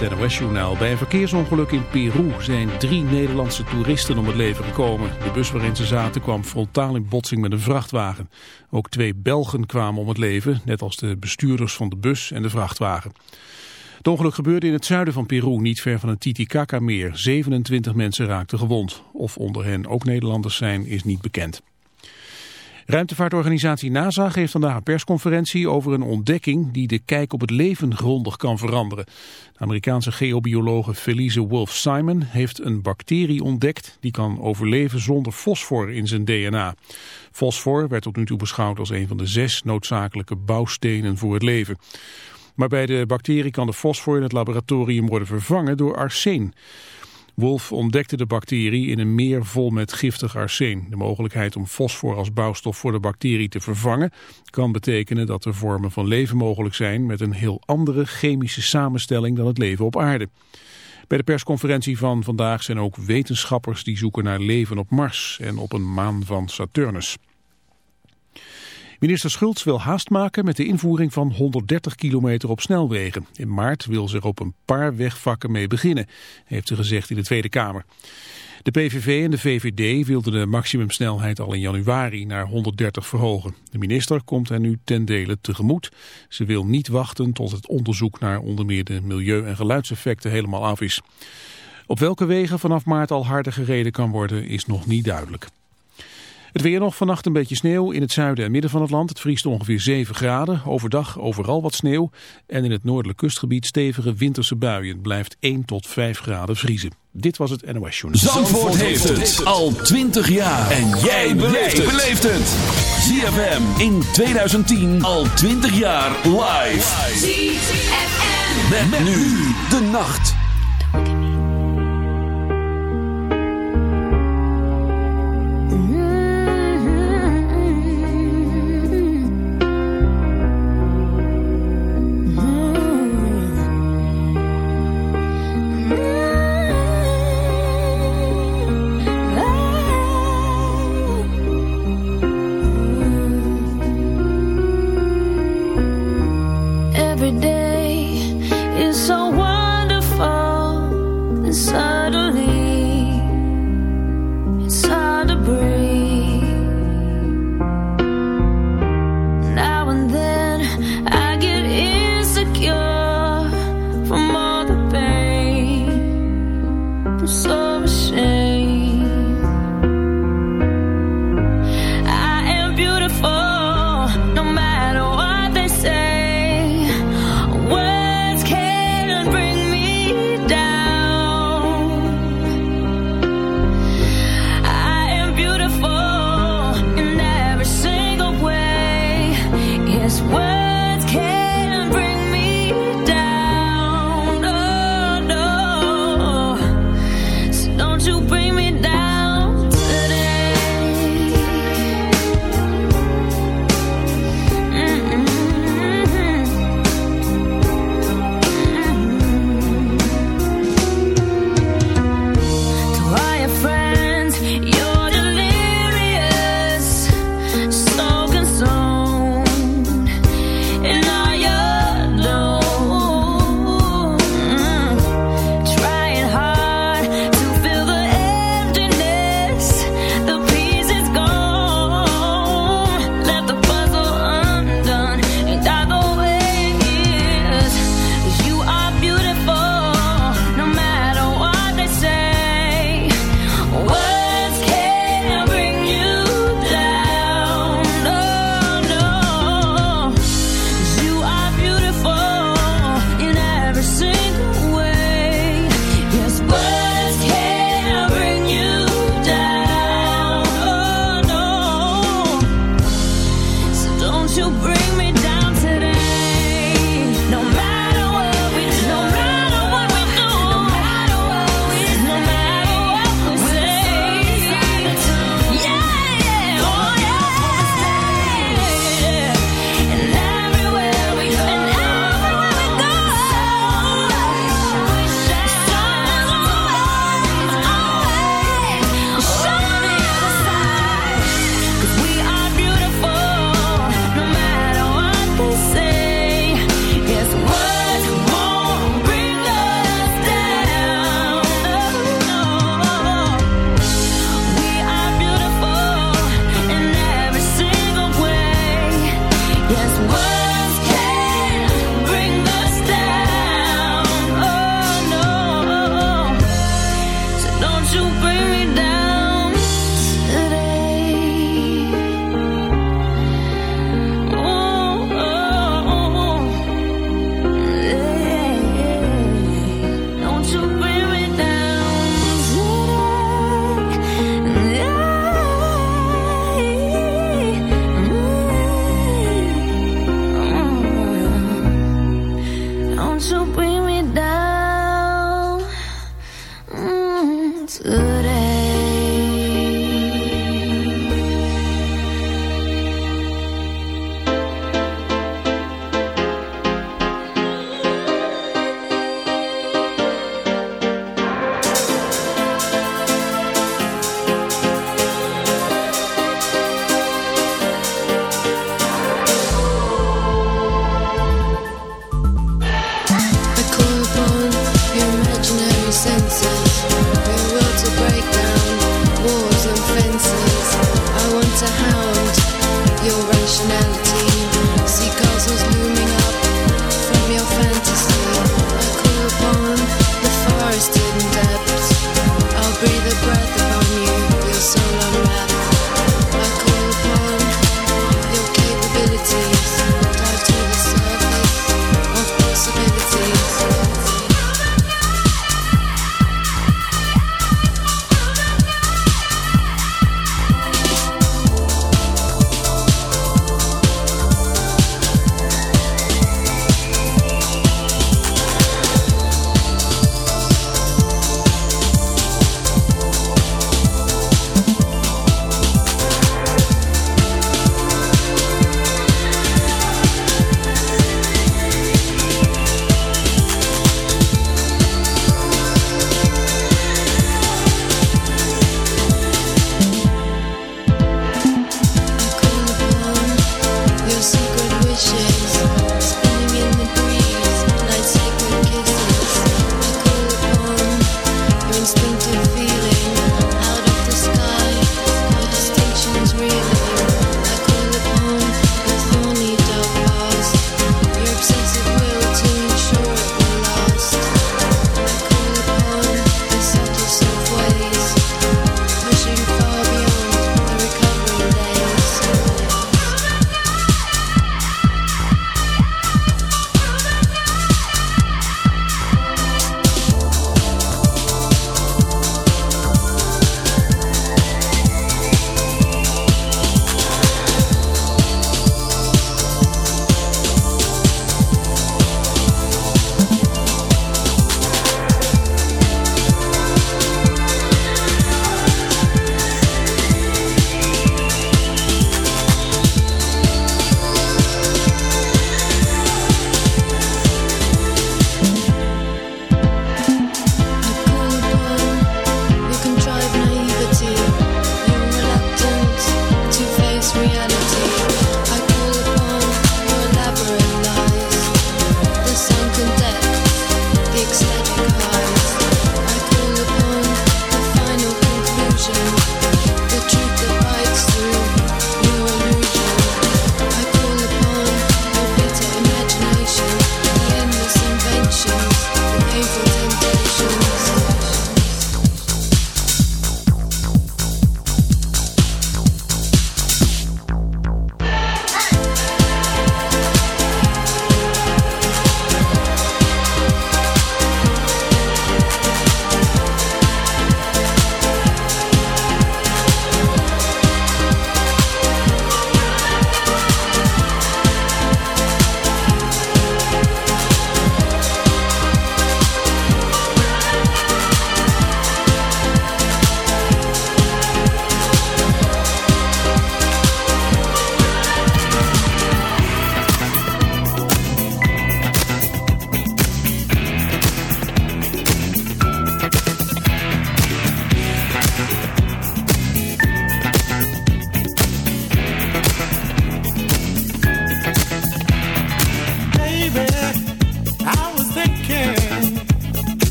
het NOS-journaal. Bij een verkeersongeluk in Peru zijn drie Nederlandse toeristen om het leven gekomen. De bus waarin ze zaten kwam frontaal in botsing met een vrachtwagen. Ook twee Belgen kwamen om het leven, net als de bestuurders van de bus en de vrachtwagen. Het ongeluk gebeurde in het zuiden van Peru, niet ver van het Titicaca-meer. 27 mensen raakten gewond. Of onder hen ook Nederlanders zijn, is niet bekend. Ruimtevaartorganisatie NASA geeft vandaag een persconferentie over een ontdekking die de kijk op het leven grondig kan veranderen. De Amerikaanse geobiologe Felice Wolf Simon heeft een bacterie ontdekt die kan overleven zonder fosfor in zijn DNA. Fosfor werd tot nu toe beschouwd als een van de zes noodzakelijke bouwstenen voor het leven. Maar bij de bacterie kan de fosfor in het laboratorium worden vervangen door arsen. Wolf ontdekte de bacterie in een meer vol met giftig arsen. De mogelijkheid om fosfor als bouwstof voor de bacterie te vervangen kan betekenen dat er vormen van leven mogelijk zijn met een heel andere chemische samenstelling dan het leven op aarde. Bij de persconferentie van vandaag zijn ook wetenschappers die zoeken naar leven op Mars en op een maan van Saturnus. Minister Schultz wil haast maken met de invoering van 130 kilometer op snelwegen. In maart wil ze er op een paar wegvakken mee beginnen, heeft ze gezegd in de Tweede Kamer. De PVV en de VVD wilden de maximumsnelheid al in januari naar 130 verhogen. De minister komt er nu ten dele tegemoet. Ze wil niet wachten tot het onderzoek naar onder meer de milieu- en geluidseffecten helemaal af is. Op welke wegen vanaf maart al harder gereden kan worden is nog niet duidelijk. Het weer nog vannacht een beetje sneeuw in het zuiden en midden van het land. Het vriest ongeveer 7 graden. Overdag overal wat sneeuw. En in het noordelijk kustgebied stevige winterse buien. Het blijft 1 tot 5 graden vriezen. Dit was het NOS Journal. Zandvoort, Zandvoort heeft het al 20 jaar. En jij beleeft het. ZFM in 2010 al 20 jaar live. ZFM. Met, nu de nacht.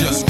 Just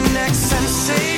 the next sensation.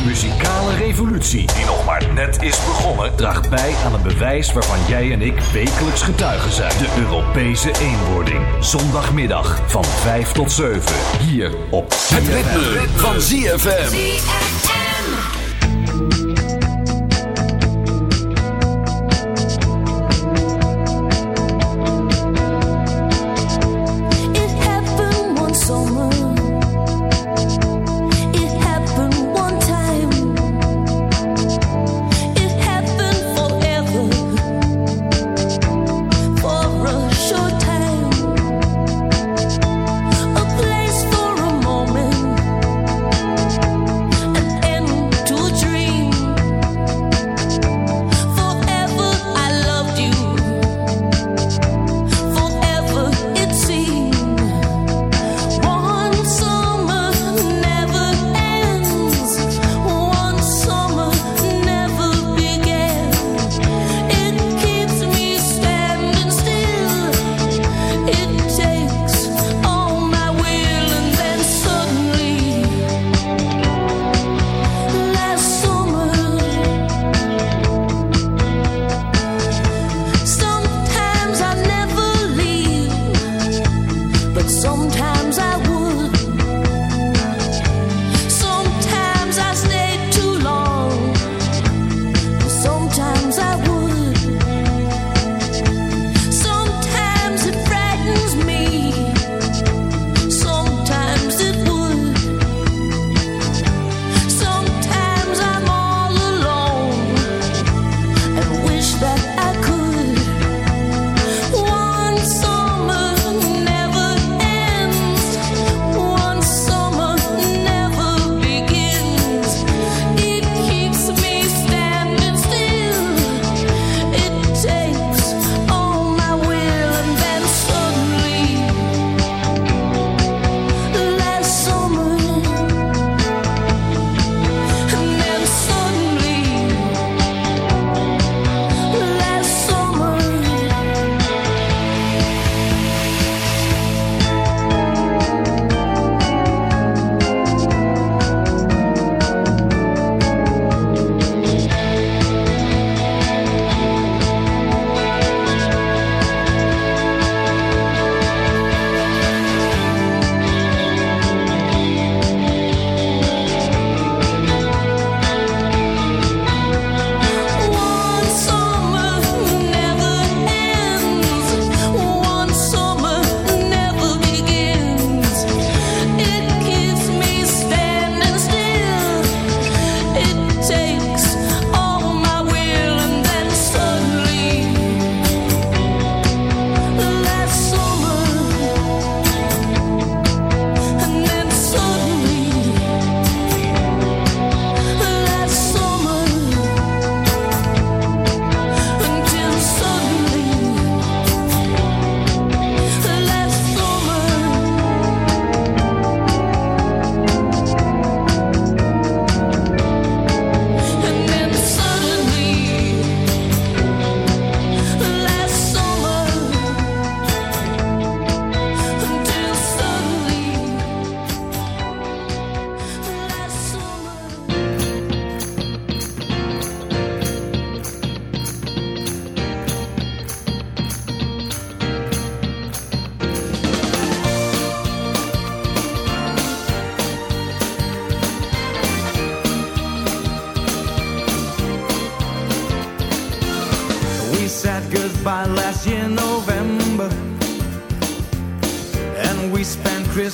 De muzikale revolutie, die nog maar net is begonnen, draagt bij aan een bewijs waarvan jij en ik wekelijks getuigen zijn. De Europese eenwording. Zondagmiddag van 5 tot 7. Hier op Het ritme van ZFM.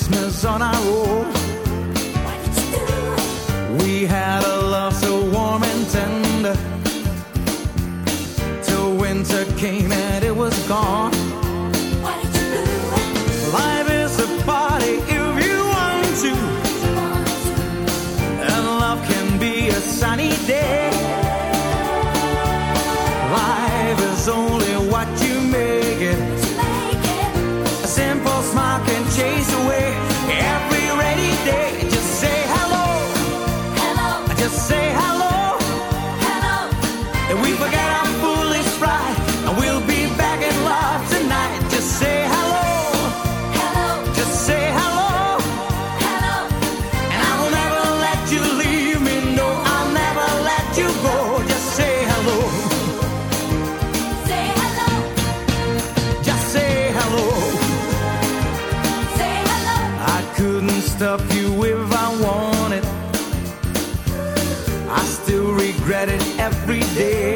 Christmas on our own. day.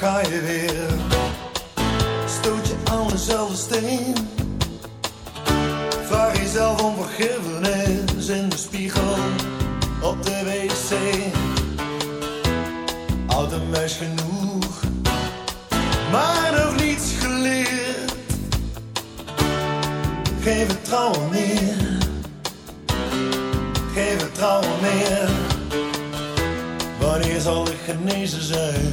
ga je weer. Stoot je aan dezelfde steen. Vraag jezelf om vergiffenis in de spiegel op de wc. Oud en meis genoeg, maar nog niets geleerd. Geef trouwen meer, geen vertrouwen meer. Wanneer zal ik genezen zijn?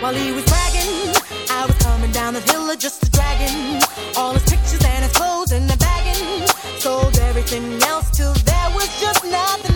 While he was bragging, I was coming down the hill just a dragon. All his pictures and his clothes in a bagging. Sold everything else till there was just nothing.